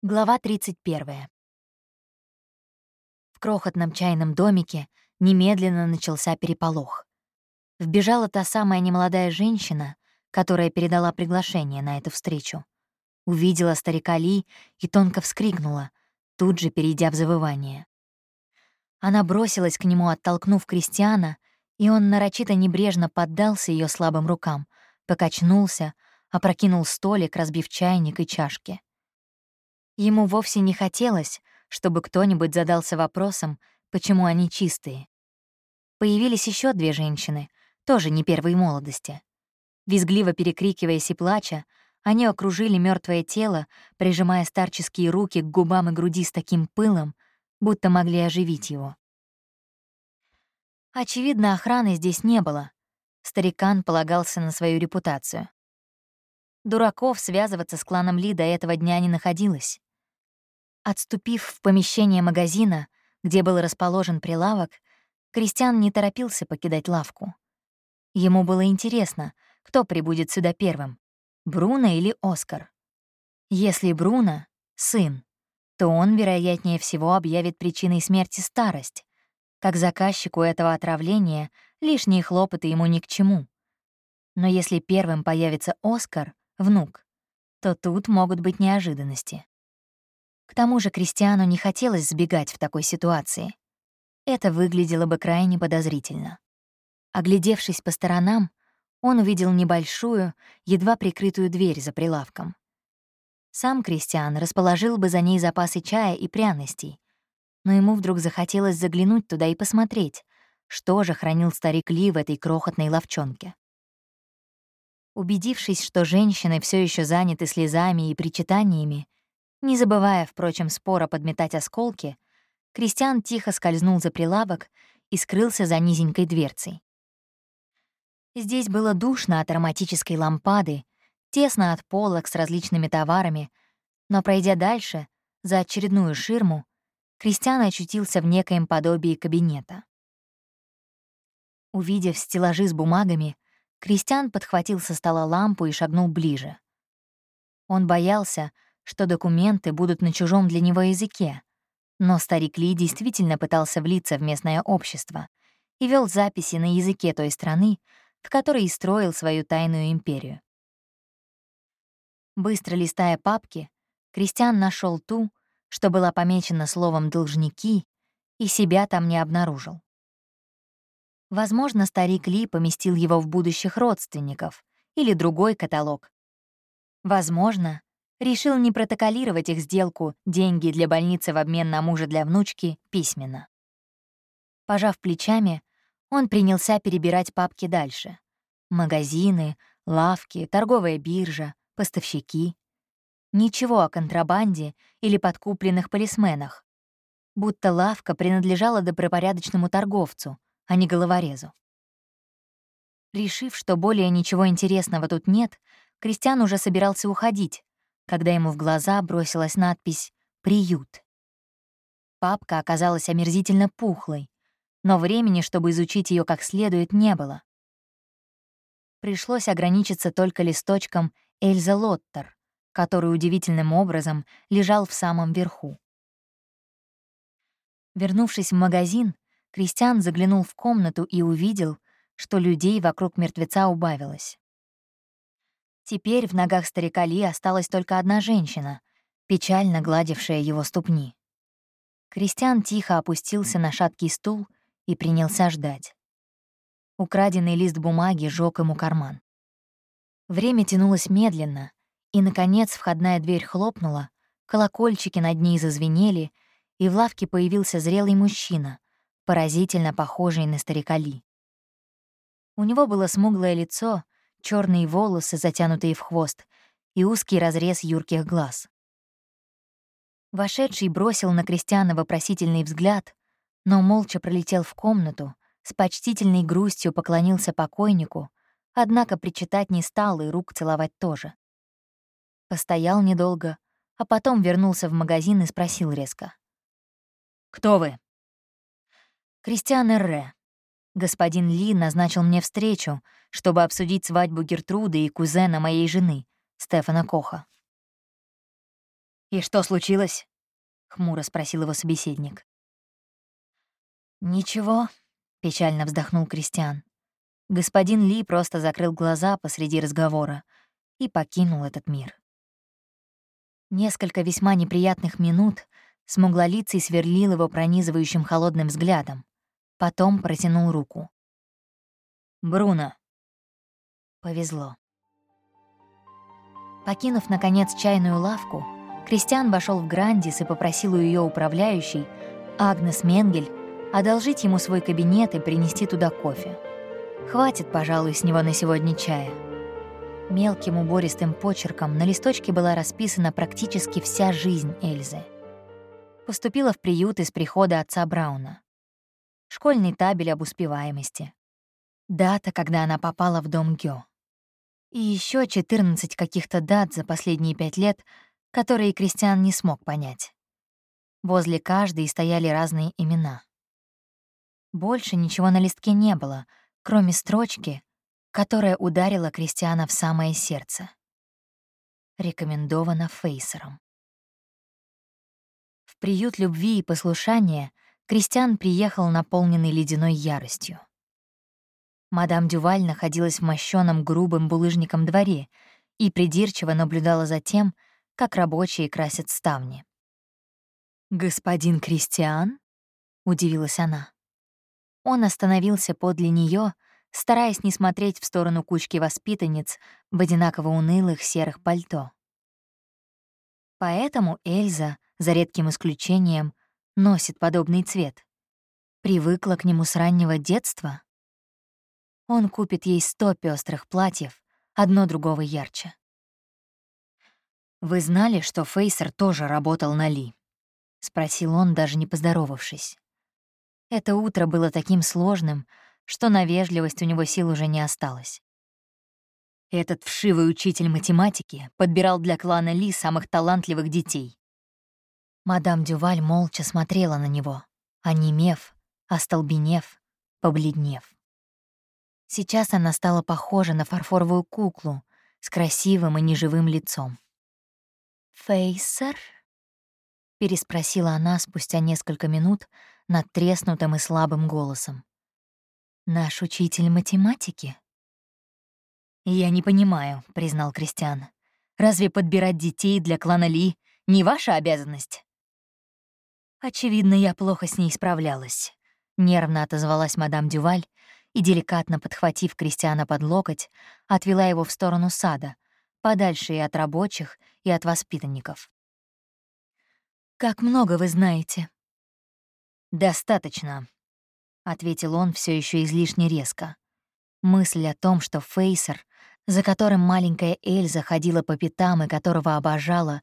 Глава 31. В крохотном чайном домике немедленно начался переполох. Вбежала та самая немолодая женщина, которая передала приглашение на эту встречу. Увидела старика Ли и тонко вскрикнула, тут же перейдя в завывание. Она бросилась к нему, оттолкнув крестьяна, и он нарочито небрежно поддался ее слабым рукам, покачнулся, опрокинул столик, разбив чайник и чашки. Ему вовсе не хотелось, чтобы кто-нибудь задался вопросом, почему они чистые. Появились еще две женщины, тоже не первой молодости. Визгливо перекрикиваясь и плача, они окружили мертвое тело, прижимая старческие руки к губам и груди с таким пылом, будто могли оживить его. Очевидно, охраны здесь не было. Старикан полагался на свою репутацию. Дураков связываться с кланом Ли до этого дня не находилось. Отступив в помещение магазина, где был расположен прилавок, Кристиан не торопился покидать лавку. Ему было интересно, кто прибудет сюда первым — Бруно или Оскар. Если Бруно — сын, то он, вероятнее всего, объявит причиной смерти старость. Как заказчику этого отравления, лишние хлопоты ему ни к чему. Но если первым появится Оскар, внук, то тут могут быть неожиданности. К тому же Кристиану не хотелось сбегать в такой ситуации. Это выглядело бы крайне подозрительно. Оглядевшись по сторонам, он увидел небольшую, едва прикрытую дверь за прилавком. Сам Кристиан расположил бы за ней запасы чая и пряностей, но ему вдруг захотелось заглянуть туда и посмотреть, что же хранил старик Ли в этой крохотной ловчонке. Убедившись, что женщины все еще заняты слезами и причитаниями, не забывая, впрочем, спора подметать осколки, Кристиан тихо скользнул за прилавок и скрылся за низенькой дверцей. Здесь было душно от ароматической лампады, тесно от полок с различными товарами, но, пройдя дальше, за очередную ширму, Кристиан очутился в некоем подобии кабинета. Увидев стеллажи с бумагами, Кристиан подхватил со стола лампу и шагнул ближе. Он боялся, что документы будут на чужом для него языке. Но старик Ли действительно пытался влиться в местное общество и вел записи на языке той страны, в которой и строил свою тайную империю. Быстро листая папки, Кристиан нашел ту, что была помечена словом «должники», и себя там не обнаружил. Возможно, старик Ли поместил его в будущих родственников или другой каталог. Возможно, решил не протоколировать их сделку «деньги для больницы в обмен на мужа для внучки» письменно. Пожав плечами, он принялся перебирать папки дальше. Магазины, лавки, торговая биржа, поставщики. Ничего о контрабанде или подкупленных полисменах. Будто лавка принадлежала добропорядочному торговцу, а не головорезу. Решив, что более ничего интересного тут нет, Кристиан уже собирался уходить, когда ему в глаза бросилась надпись «Приют». Папка оказалась омерзительно пухлой, но времени, чтобы изучить ее как следует, не было. Пришлось ограничиться только листочком Эльза Лоттер, который удивительным образом лежал в самом верху. Вернувшись в магазин, Кристиан заглянул в комнату и увидел, что людей вокруг мертвеца убавилось. Теперь в ногах старика Ли осталась только одна женщина, печально гладившая его ступни. Кристиан тихо опустился на шаткий стул и принялся ждать. Украденный лист бумаги жёг ему карман. Время тянулось медленно, и, наконец, входная дверь хлопнула, колокольчики над ней зазвенели, и в лавке появился зрелый мужчина, поразительно похожий на старика Ли. У него было смуглое лицо — черные волосы, затянутые в хвост, и узкий разрез юрких глаз. Вошедший бросил на Кристиана вопросительный взгляд, но молча пролетел в комнату, с почтительной грустью поклонился покойнику, однако причитать не стал и рук целовать тоже. Постоял недолго, а потом вернулся в магазин и спросил резко. «Кто вы?» «Кристиан Эрре», Господин Ли назначил мне встречу, чтобы обсудить свадьбу Гертруды и кузена моей жены, Стефана Коха. «И что случилось?» — хмуро спросил его собеседник. «Ничего», — печально вздохнул Кристиан. Господин Ли просто закрыл глаза посреди разговора и покинул этот мир. Несколько весьма неприятных минут смуглолицый сверлил его пронизывающим холодным взглядом, потом протянул руку. «Бруно». Повезло. Покинув, наконец, чайную лавку, Кристиан вошел в Грандис и попросил у ее управляющей, Агнес Менгель, одолжить ему свой кабинет и принести туда кофе. Хватит, пожалуй, с него на сегодня чая. Мелким убористым почерком на листочке была расписана практически вся жизнь Эльзы. Поступила в приют из прихода отца Брауна. Школьный табель об успеваемости. Дата, когда она попала в дом Гё. И еще 14 каких-то дат за последние пять лет, которые Кристиан не смог понять. Возле каждой стояли разные имена. Больше ничего на листке не было, кроме строчки, которая ударила Кристиана в самое сердце. Рекомендовано Фейсером. В приют любви и послушания Кристиан приехал наполненный ледяной яростью. Мадам Дюваль находилась в мощёном грубым булыжником дворе и придирчиво наблюдала за тем, как рабочие красят ставни. «Господин Кристиан?» — удивилась она. Он остановился подле нее, стараясь не смотреть в сторону кучки воспитанниц в одинаково унылых серых пальто. Поэтому Эльза, за редким исключением, носит подобный цвет. Привыкла к нему с раннего детства. Он купит ей сто пестрых платьев, одно другого ярче. «Вы знали, что Фейсер тоже работал на Ли?» — спросил он, даже не поздоровавшись. Это утро было таким сложным, что на вежливость у него сил уже не осталось. Этот вшивый учитель математики подбирал для клана Ли самых талантливых детей. Мадам Дюваль молча смотрела на него, онемев, остолбенев, побледнев. Сейчас она стала похожа на фарфоровую куклу с красивым и неживым лицом. «Фейсер?» — переспросила она спустя несколько минут, надтреснутым и слабым голосом. «Наш учитель математики?» «Я не понимаю», — признал Кристиан. «Разве подбирать детей для клана Ли не ваша обязанность?» Очевидно, я плохо с ней справлялась. Нервно отозвалась мадам Дюваль и, деликатно подхватив Кристиана под локоть, отвела его в сторону сада, подальше и от рабочих, и от воспитанников. «Как много вы знаете?» «Достаточно», — ответил он все еще излишне резко. Мысль о том, что Фейсер, за которым маленькая Эльза ходила по пятам и которого обожала,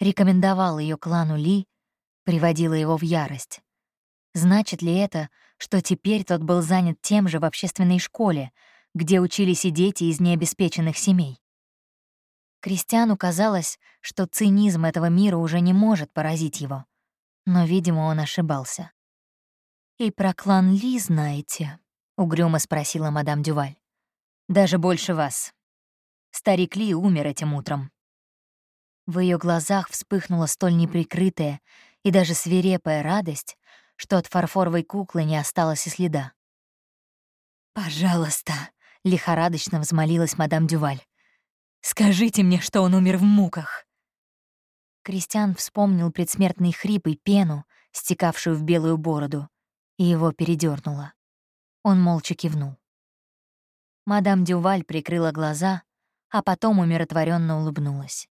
рекомендовал ее клану Ли, приводила его в ярость. Значит ли это, что теперь тот был занят тем же в общественной школе, где учились и дети из необеспеченных семей? Кристиану казалось, что цинизм этого мира уже не может поразить его. Но, видимо, он ошибался. «И про клан Ли знаете?» — угрюмо спросила мадам Дюваль. «Даже больше вас. Старик Ли умер этим утром». В ее глазах вспыхнула столь неприкрытая и даже свирепая радость, что от фарфоровой куклы не осталось и следа. «Пожалуйста», — лихорадочно взмолилась мадам Дюваль, «скажите мне, что он умер в муках». Кристиан вспомнил предсмертный хрип и пену, стекавшую в белую бороду, и его передернуло. Он молча кивнул. Мадам Дюваль прикрыла глаза, а потом умиротворенно улыбнулась.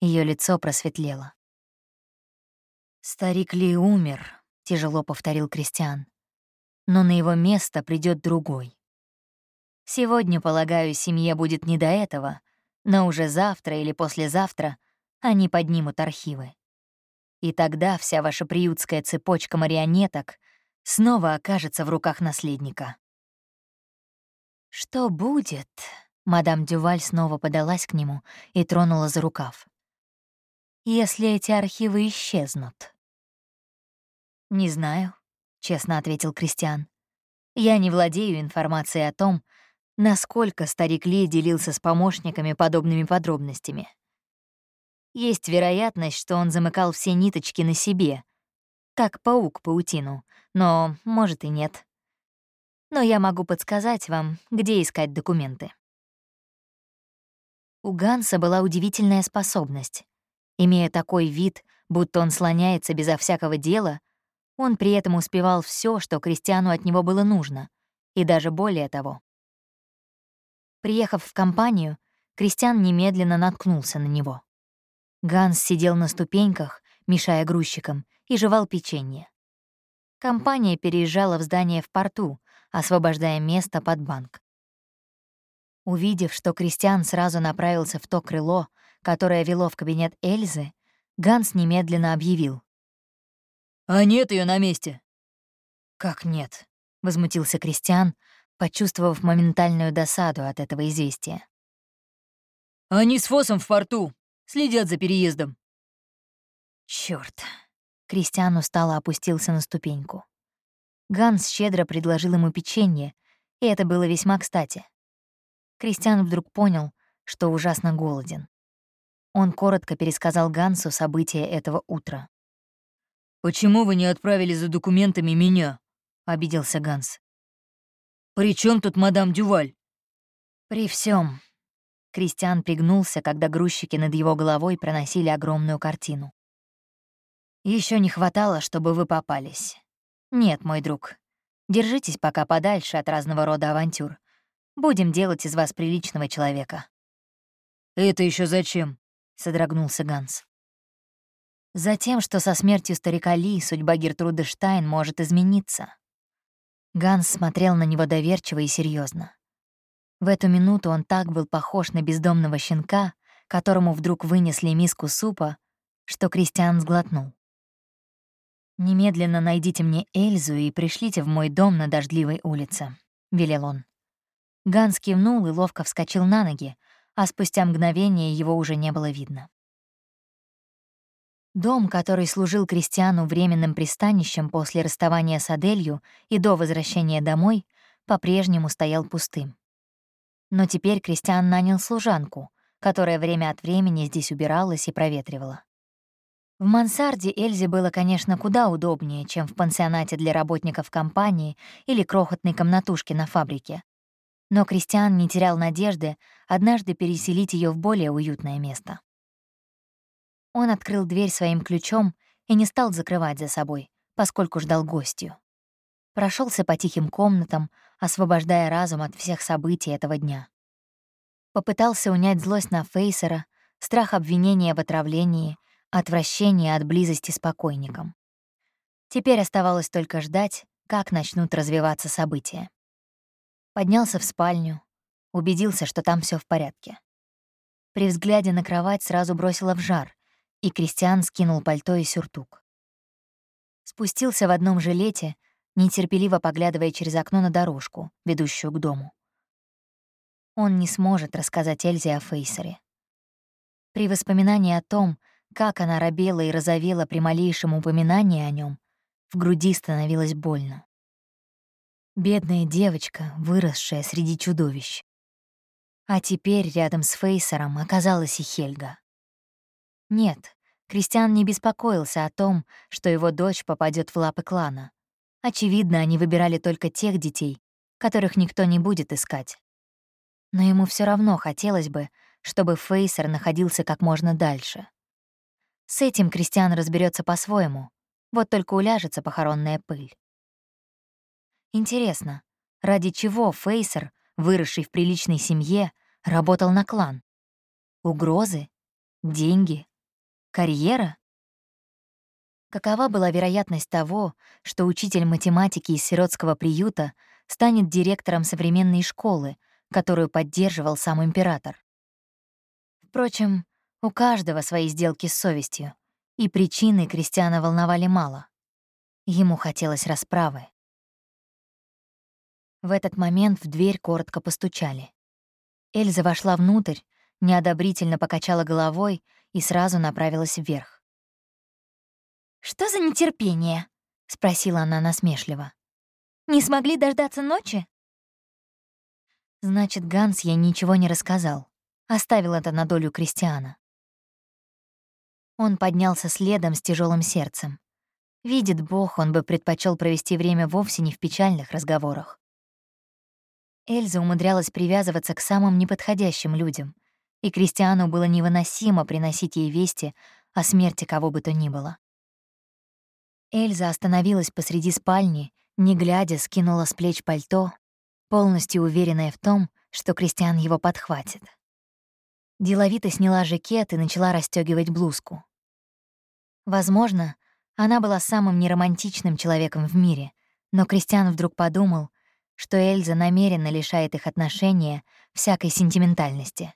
Ее лицо просветлело. «Старик Ли умер», — тяжело повторил Кристиан. «Но на его место придет другой. Сегодня, полагаю, семье будет не до этого, но уже завтра или послезавтра они поднимут архивы. И тогда вся ваша приютская цепочка марионеток снова окажется в руках наследника. «Что будет?» — мадам Дюваль снова подалась к нему и тронула за рукав. «Если эти архивы исчезнут?» «Не знаю», — честно ответил Кристиан. «Я не владею информацией о том, насколько старик Ли делился с помощниками подобными подробностями. Есть вероятность, что он замыкал все ниточки на себе, как паук паутину, но, может, и нет. Но я могу подсказать вам, где искать документы. У Ганса была удивительная способность. Имея такой вид, будто он слоняется безо всякого дела, он при этом успевал все, что Кристиану от него было нужно, и даже более того. Приехав в компанию, Кристиан немедленно наткнулся на него. Ганс сидел на ступеньках, мешая грузчикам, и жевал печенье. Компания переезжала в здание в порту, освобождая место под банк. Увидев, что Кристиан сразу направился в то крыло, которое вело в кабинет Эльзы, Ганс немедленно объявил. «А нет ее на месте». «Как нет?» — возмутился Кристиан, почувствовав моментальную досаду от этого известия. «Они с Фосом в порту, следят за переездом». Черт! Кристиан устало опустился на ступеньку. Ганс щедро предложил ему печенье, и это было весьма кстати. Кристиан вдруг понял, что ужасно голоден. Он коротко пересказал Гансу события этого утра. «Почему вы не отправили за документами меня?» — обиделся Ганс. «При чем тут мадам Дюваль?» «При всем. Кристиан пригнулся, когда грузчики над его головой проносили огромную картину. Еще не хватало, чтобы вы попались. Нет, мой друг. Держитесь пока подальше от разного рода авантюр. Будем делать из вас приличного человека». «Это еще зачем?» — содрогнулся Ганс. «Затем, что со смертью старика Ли судьба Гертруды Штайн может измениться». Ганс смотрел на него доверчиво и серьезно. В эту минуту он так был похож на бездомного щенка, которому вдруг вынесли миску супа, что Кристиан сглотнул. «Немедленно найдите мне Эльзу и пришлите в мой дом на дождливой улице», — велел он. Ганс кивнул и ловко вскочил на ноги, а спустя мгновение его уже не было видно. Дом, который служил крестьяну временным пристанищем после расставания с Аделью и до возвращения домой, по-прежнему стоял пустым. Но теперь крестьян нанял служанку, которая время от времени здесь убиралась и проветривала. В мансарде Эльзе было, конечно, куда удобнее, чем в пансионате для работников компании или крохотной комнатушке на фабрике, но Кристиан не терял надежды однажды переселить ее в более уютное место. Он открыл дверь своим ключом и не стал закрывать за собой, поскольку ждал гостью. Прошелся по тихим комнатам, освобождая разум от всех событий этого дня. Попытался унять злость на Фейсера, страх обвинения в отравлении, отвращение от близости с покойником. Теперь оставалось только ждать, как начнут развиваться события. Поднялся в спальню, убедился, что там все в порядке. При взгляде на кровать сразу бросила в жар, и Кристиан скинул пальто и сюртук. Спустился в одном жилете, нетерпеливо поглядывая через окно на дорожку, ведущую к дому. Он не сможет рассказать Эльзе о Фейсере. При воспоминании о том, как она робела и розовела при малейшем упоминании о нем, в груди становилось больно. Бедная девочка, выросшая среди чудовищ. А теперь рядом с Фейсером оказалась и Хельга. Нет, Кристиан не беспокоился о том, что его дочь попадет в лапы клана. Очевидно, они выбирали только тех детей, которых никто не будет искать. Но ему все равно хотелось бы, чтобы Фейсер находился как можно дальше. С этим Кристиан разберется по-своему, вот только уляжется похоронная пыль. Интересно, ради чего Фейсер, выросший в приличной семье, работал на клан? Угрозы? Деньги? Карьера? Какова была вероятность того, что учитель математики из сиротского приюта станет директором современной школы, которую поддерживал сам император? Впрочем, у каждого свои сделки с совестью, и причины Кристиана волновали мало. Ему хотелось расправы. В этот момент в дверь коротко постучали. Эльза вошла внутрь, неодобрительно покачала головой и сразу направилась вверх. «Что за нетерпение?» — спросила она насмешливо. «Не смогли дождаться ночи?» Значит, Ганс ей ничего не рассказал. Оставил это на долю Кристиана. Он поднялся следом с тяжелым сердцем. Видит Бог, он бы предпочел провести время вовсе не в печальных разговорах. Эльза умудрялась привязываться к самым неподходящим людям, и Кристиану было невыносимо приносить ей вести о смерти кого бы то ни было. Эльза остановилась посреди спальни, не глядя, скинула с плеч пальто, полностью уверенная в том, что Кристиан его подхватит. Деловито сняла жакет и начала расстегивать блузку. Возможно, она была самым неромантичным человеком в мире, но Кристиан вдруг подумал, что Эльза намеренно лишает их отношения всякой сентиментальности.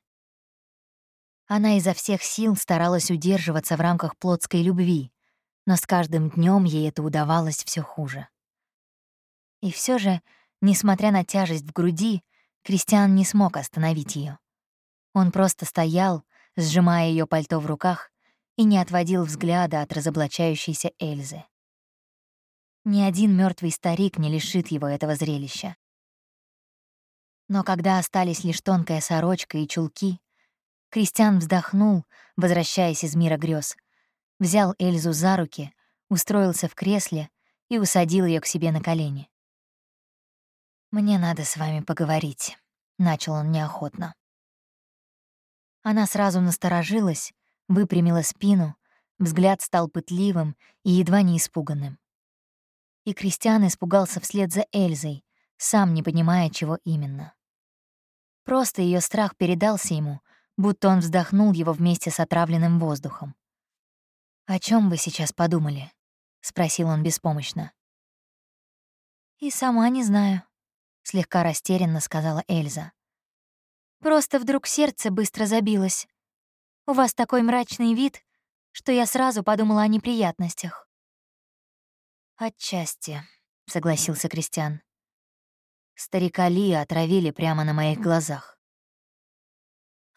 Она изо всех сил старалась удерживаться в рамках плотской любви, но с каждым днем ей это удавалось все хуже. И все же, несмотря на тяжесть в груди, Кристиан не смог остановить ее. Он просто стоял, сжимая ее пальто в руках, и не отводил взгляда от разоблачающейся Эльзы. Ни один мертвый старик не лишит его этого зрелища. Но когда остались лишь тонкая сорочка и чулки, Кристиан вздохнул, возвращаясь из мира грез, взял Эльзу за руки, устроился в кресле и усадил ее к себе на колени. «Мне надо с вами поговорить», — начал он неохотно. Она сразу насторожилась, выпрямила спину, взгляд стал пытливым и едва не испуганным. И Кристиан испугался вслед за Эльзой, сам не понимая, чего именно. Просто ее страх передался ему, будто он вздохнул его вместе с отравленным воздухом. «О чем вы сейчас подумали?» — спросил он беспомощно. «И сама не знаю», — слегка растерянно сказала Эльза. «Просто вдруг сердце быстро забилось. У вас такой мрачный вид, что я сразу подумала о неприятностях». «Отчасти», — согласился Кристиан. Старика Ли отравили прямо на моих глазах.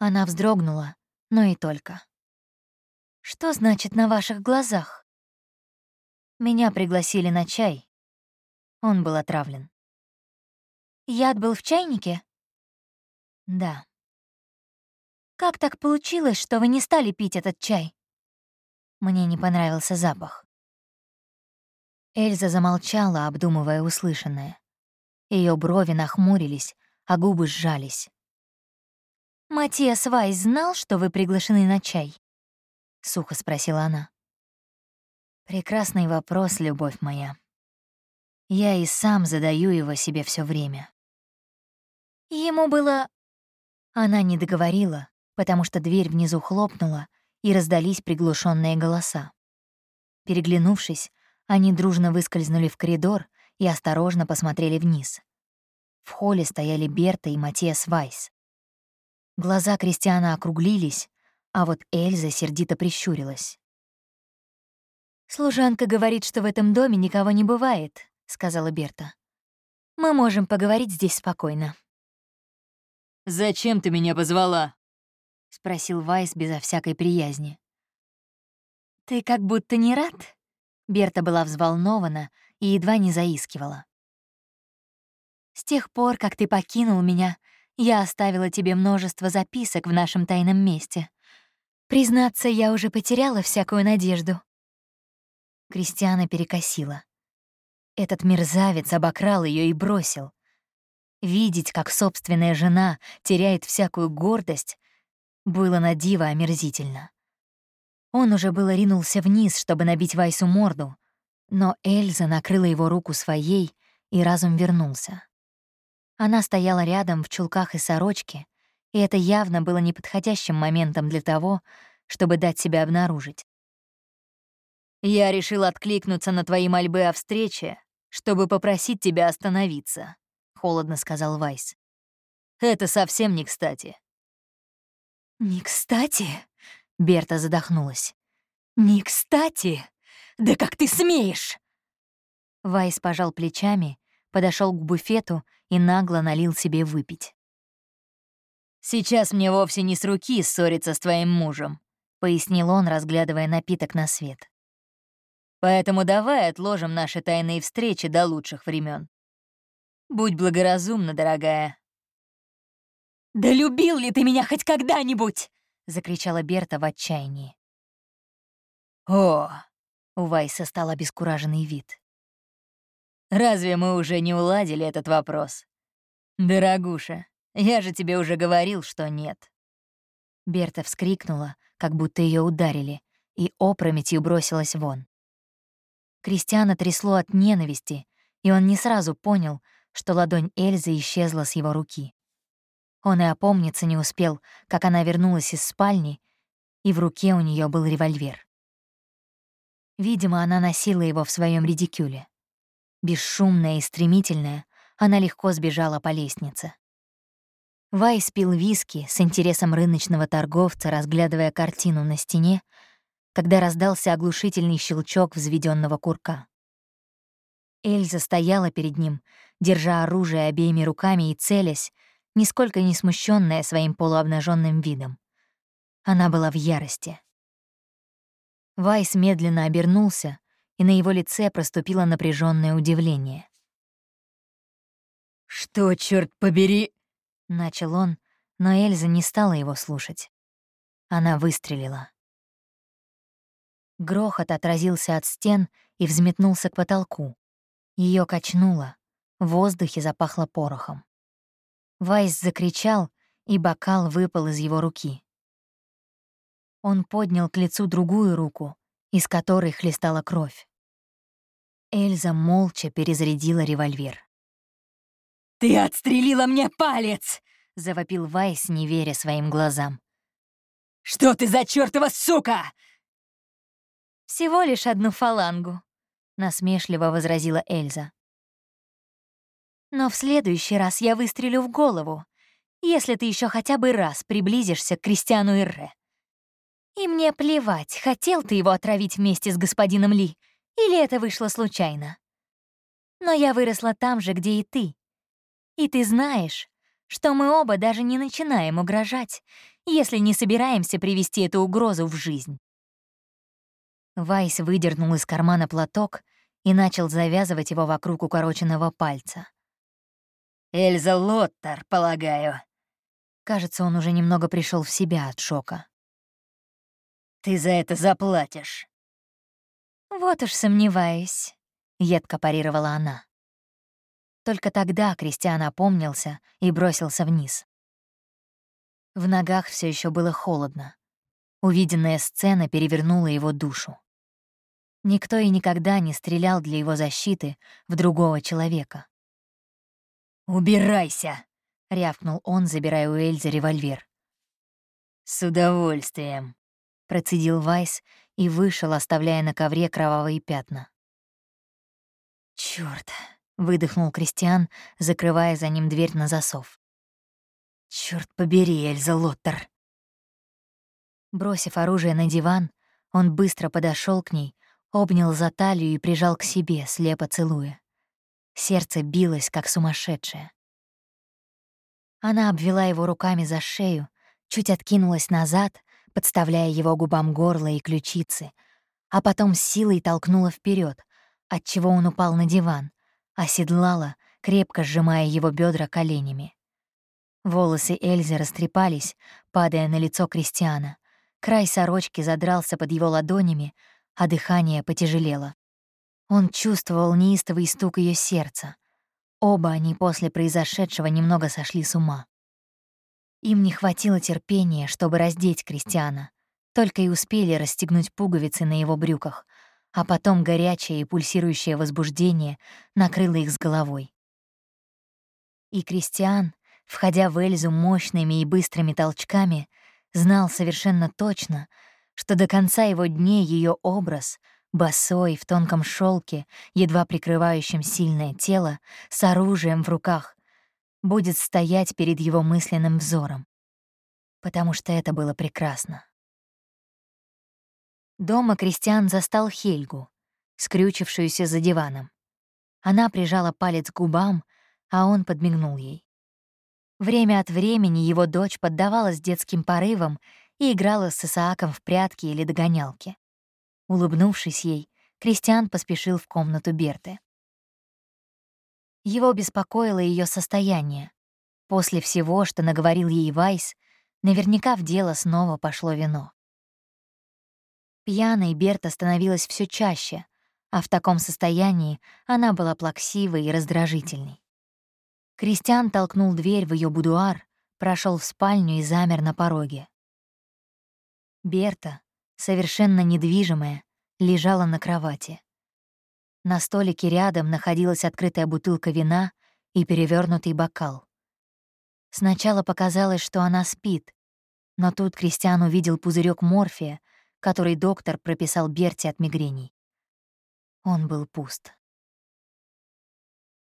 Она вздрогнула, но и только. «Что значит «на ваших глазах»?» Меня пригласили на чай. Он был отравлен. «Яд был в чайнике?» «Да». Как так получилось, что вы не стали пить этот чай? Мне не понравился запах. Эльза замолчала, обдумывая услышанное. Ее брови нахмурились, а губы сжались. «Матиас Вайс знал, что вы приглашены на чай?» — сухо спросила она. «Прекрасный вопрос, любовь моя. Я и сам задаю его себе все время». Ему было... Она не договорила, потому что дверь внизу хлопнула, и раздались приглушенные голоса. Переглянувшись, они дружно выскользнули в коридор и осторожно посмотрели вниз. В холле стояли Берта и Матиас Вайс. Глаза Кристиана округлились, а вот Эльза сердито прищурилась. «Служанка говорит, что в этом доме никого не бывает», — сказала Берта. «Мы можем поговорить здесь спокойно». «Зачем ты меня позвала?» — спросил Вайс безо всякой приязни. «Ты как будто не рад?» Берта была взволнована и едва не заискивала. «С тех пор, как ты покинул меня, я оставила тебе множество записок в нашем тайном месте. Признаться, я уже потеряла всякую надежду». Кристиана перекосила. Этот мерзавец обокрал ее и бросил. Видеть, как собственная жена теряет всякую гордость, было на диво омерзительно. Он уже было ринулся вниз, чтобы набить Вайсу морду, но Эльза накрыла его руку своей, и разум вернулся. Она стояла рядом в чулках и сорочке, и это явно было неподходящим моментом для того, чтобы дать себя обнаружить. «Я решил откликнуться на твои мольбы о встрече, чтобы попросить тебя остановиться», — холодно сказал Вайс. «Это совсем не кстати. «Не кстати?» — Берта задохнулась. «Не кстати? Да как ты смеешь?» Вайс пожал плечами, подошел к буфету и нагло налил себе выпить. «Сейчас мне вовсе не с руки ссориться с твоим мужем», — пояснил он, разглядывая напиток на свет. «Поэтому давай отложим наши тайные встречи до лучших времен. Будь благоразумна, дорогая, «Да любил ли ты меня хоть когда-нибудь?» — закричала Берта в отчаянии. «О!» — у Вайса стал обескураженный вид. «Разве мы уже не уладили этот вопрос? Дорогуша, я же тебе уже говорил, что нет». Берта вскрикнула, как будто ее ударили, и опрометью бросилась вон. Кристиана трясло от ненависти, и он не сразу понял, что ладонь Эльзы исчезла с его руки. Он и опомниться не успел, как она вернулась из спальни, и в руке у нее был револьвер. Видимо, она носила его в своем редикюле. Бесшумная и стремительная, она легко сбежала по лестнице. Вайс пил виски с интересом рыночного торговца, разглядывая картину на стене, когда раздался оглушительный щелчок взведенного курка. Эльза стояла перед ним, держа оружие обеими руками и целясь, нисколько не смущенная своим полуобнаженным видом. Она была в ярости. Вайс медленно обернулся, и на его лице проступило напряженное удивление. «Что, черт побери?» — начал он, но Эльза не стала его слушать. Она выстрелила. Грохот отразился от стен и взметнулся к потолку. Ее качнуло, в воздухе запахло порохом. Вайс закричал, и бокал выпал из его руки. Он поднял к лицу другую руку, из которой хлестала кровь. Эльза молча перезарядила револьвер. «Ты отстрелила мне палец!» — завопил Вайс, не веря своим глазам. «Что ты за чёртова сука?» «Всего лишь одну фалангу», — насмешливо возразила Эльза. Но в следующий раз я выстрелю в голову, если ты еще хотя бы раз приблизишься к Кристиану Ирре. И мне плевать, хотел ты его отравить вместе с господином Ли, или это вышло случайно. Но я выросла там же, где и ты. И ты знаешь, что мы оба даже не начинаем угрожать, если не собираемся привести эту угрозу в жизнь. Вайс выдернул из кармана платок и начал завязывать его вокруг укороченного пальца. Эльза Лоттер, полагаю». Кажется, он уже немного пришел в себя от шока. «Ты за это заплатишь». «Вот уж сомневаюсь», — едко парировала она. Только тогда Кристиан опомнился и бросился вниз. В ногах все еще было холодно. Увиденная сцена перевернула его душу. Никто и никогда не стрелял для его защиты в другого человека. «Убирайся!» — рявкнул он, забирая у Эльзы револьвер. «С удовольствием», — процедил Вайс и вышел, оставляя на ковре кровавые пятна. «Чёрт!» — выдохнул Кристиан, закрывая за ним дверь на засов. «Чёрт побери, Эльза Лоттер!» Бросив оружие на диван, он быстро подошел к ней, обнял за талию и прижал к себе, слепо целуя. Сердце билось, как сумасшедшее. Она обвела его руками за шею, чуть откинулась назад, подставляя его губам горло и ключицы, а потом силой толкнула вперед, отчего он упал на диван, оседлала, крепко сжимая его бедра коленями. Волосы Эльзы растрепались, падая на лицо Кристиана. Край сорочки задрался под его ладонями, а дыхание потяжелело. Он чувствовал неистовый стук ее сердца. Оба они после произошедшего немного сошли с ума. Им не хватило терпения, чтобы раздеть Кристиана, только и успели расстегнуть пуговицы на его брюках, а потом горячее и пульсирующее возбуждение накрыло их с головой. И Кристиан, входя в Эльзу мощными и быстрыми толчками, знал совершенно точно, что до конца его дней ее образ — босой, в тонком шелке, едва прикрывающем сильное тело, с оружием в руках, будет стоять перед его мысленным взором. Потому что это было прекрасно. Дома Кристиан застал Хельгу, скрючившуюся за диваном. Она прижала палец к губам, а он подмигнул ей. Время от времени его дочь поддавалась детским порывам и играла с Исааком в прятки или догонялки. Улыбнувшись ей, Кристиан поспешил в комнату Берты. Его беспокоило ее состояние. После всего, что наговорил ей Вайс, наверняка в дело снова пошло вино. Пьяной Берта становилась все чаще, а в таком состоянии она была плаксивой и раздражительной. Кристиан толкнул дверь в ее будуар, прошел в спальню и замер на пороге. Берта, совершенно недвижимая, лежала на кровати. На столике рядом находилась открытая бутылка вина и перевернутый бокал. Сначала показалось, что она спит, но тут Кристиан увидел пузырек морфия, который доктор прописал Берти от мигрений. Он был пуст.